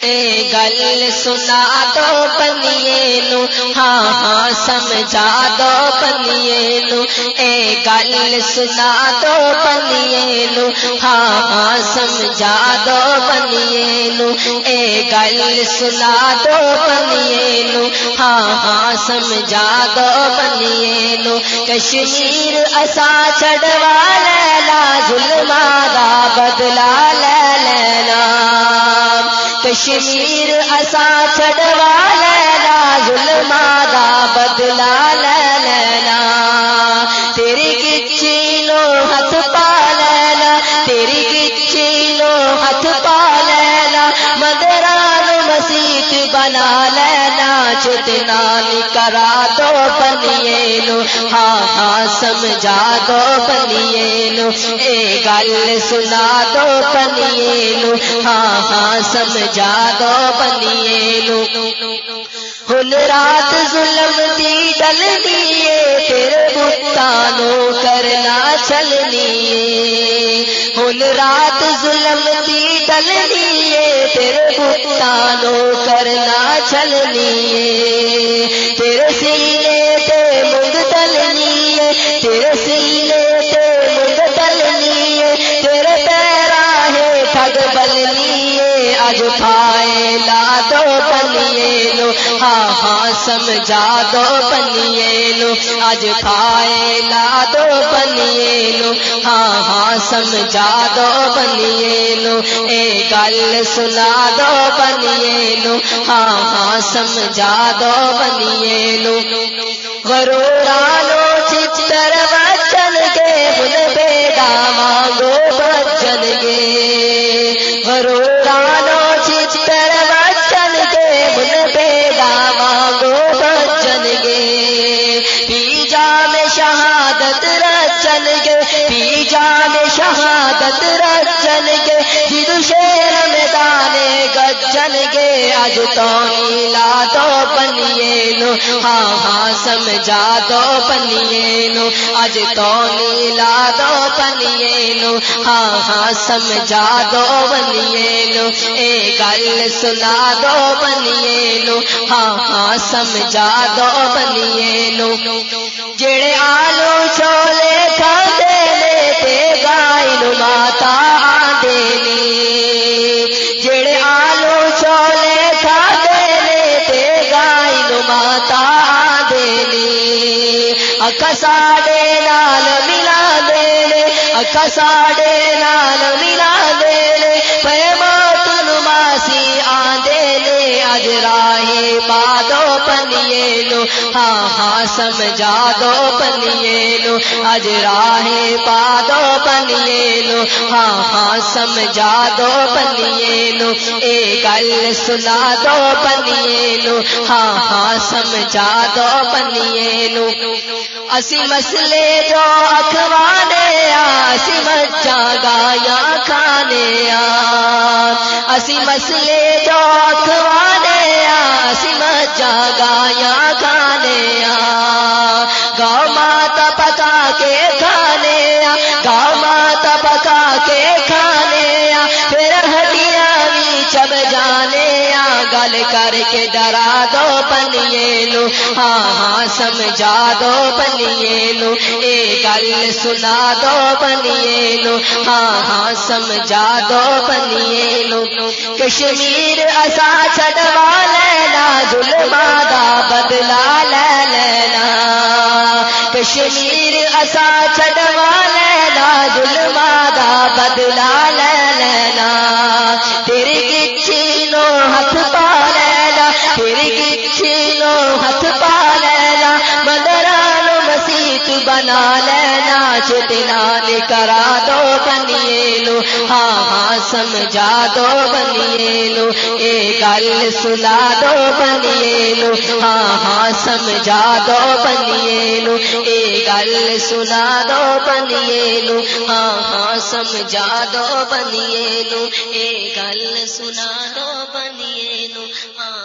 گل سنا دو بنیے نو ہاں ہاں سمجھا دو بنیے نو اے گل سنا دو بنیے نو ہاں ہاں سمجھا دو بنیے نو اے گل سنا دو بنیے نو ہاں ہاں سمجھا دو بنیے نو کشمیر اسا چڑوا لینا ظلمہ دا کشمیر اسا چڑوا لینا ظلم دا بدلا لینا۔ تیری گچی نو ہاتھ پا لینا، تیری گچی نو ہاتھ پا لینا۔ مدران مسیت بنا لینا چتنا کرا دو بنیے نو۔ ہاں ہاں سمجھا دو بنیے اے گل سنا دو بنیے نو ہاں ہاں سمجھا دو بنیے نو ہن رات ظلم دی ڈل دیے پھر بتانو کرنا چلنی ہن رات ظلم دی ڈل دیے پھر بتانو کرنا چلنی تیرے سینے ہاں، لو ہاں ہاں سمجھا دو بنیے لو اج کھائے لا دو بنیے لو ہاں ہاں سمجھا دو بنیے لو اے گل سنا دو بنیے لو ہاں ہاں سمجھا دو بنیے لو غرورا شہادت رچن گے پی جا میں شہادت رچن گے جد شیر میدانے گجن گے اج تو نیلا دو بنیے لو ہاں ہاں سمجھا دو بنیے لو اج تو نیلا دو بنیے لو ہاں ہاں سمجھا دو بنیے لو اے گل سنا دو بنیے لو ہاں ہاں سمجھا دو بنیے لو جڑے آلو چھولے کھاندے نے تے گائے نو ماتا آندے جڑے آلو چھولے کھاندے نے تے نو ماتا آندے نے۔ اکا ساڈے نال ملا دے نے اکا نال ملا دے نے۔ پے نو ماسی آندے نے۔ اج پا دو پنیے لو ہاں ہاں سمجھا دو پنیے لو اج راہے پا دو پنیے لو ہاں ہاں سمجھا دو پنیے لو، اے گل سنا دو پنیے لو ہاں ہاں سمجھا دو پنیے لو۔ اسی مسلے جو اخوانے اسی مجھا گایا کھانے اسی مسلے جو اخوانے اسی گا گایا گل کر کے ڈرا دو پنیے لو۔ ہاں ہاں سمجھا دو پنیے لو۔ اے گل سنا دو پنیے لو۔ ہاں ہاں سمجھا دو پنیے لو۔ کشمیر اسا چڑوا لینا ظلما دا بدلا لے لینا۔ کشمیر اسا چڑوا لینا ظلما دا بدلا لے لینا۔ تیری بنا لینا چتنا کرا دو بنیے لو ہاں ہاں سمجھا دو بنیے لو اے گل سنا دو بنیے لو ہاں ہاں سمجھا دو بنیے لو اے گل سنا دو بنیے لو ہاں ہاں سمجھا دو بنیے لو اے گل سنا دو بنیے لو ہاں